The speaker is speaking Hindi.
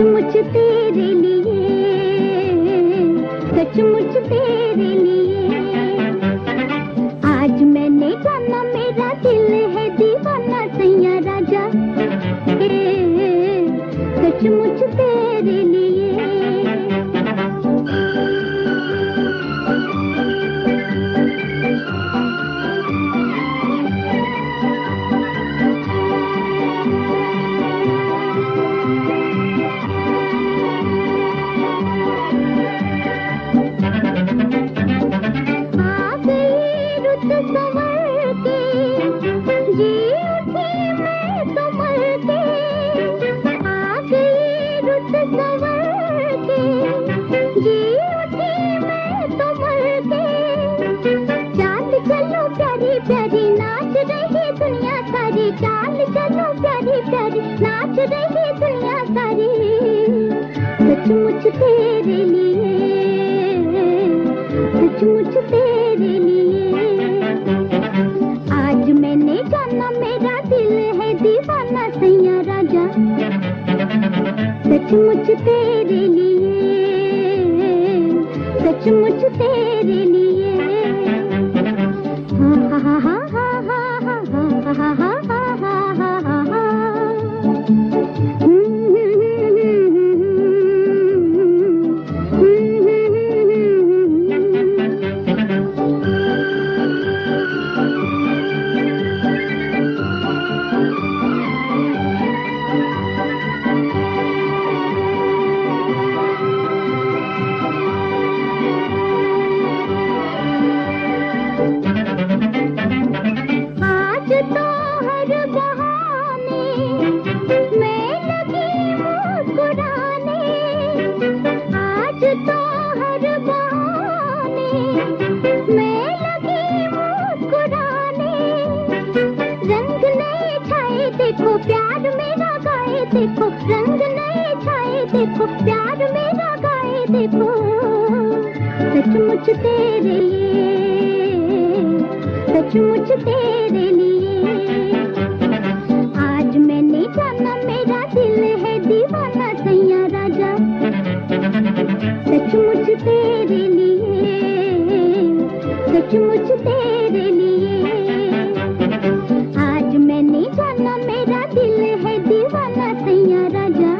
सचमुच तेरे लिए सचमुच तेरे सारी चाल चलो प्यारी प्यारी नाच रही दुनिया सारी सचमुच तेरे लिए सचमुच तेरे लिए आज मैंने जाना मेरा दिल है दीवाना सैया राजा सचमुच तेरे लिए सचमुच तेरे लिए आज देखो, प्यार मेरा गाए रंग छाए प्यार मेरा गाए सचमुच तेरे लिए, सचमुच तेरे लिए तेरे लिए आज जाना मेरा दिल है दीवाना सैया राजा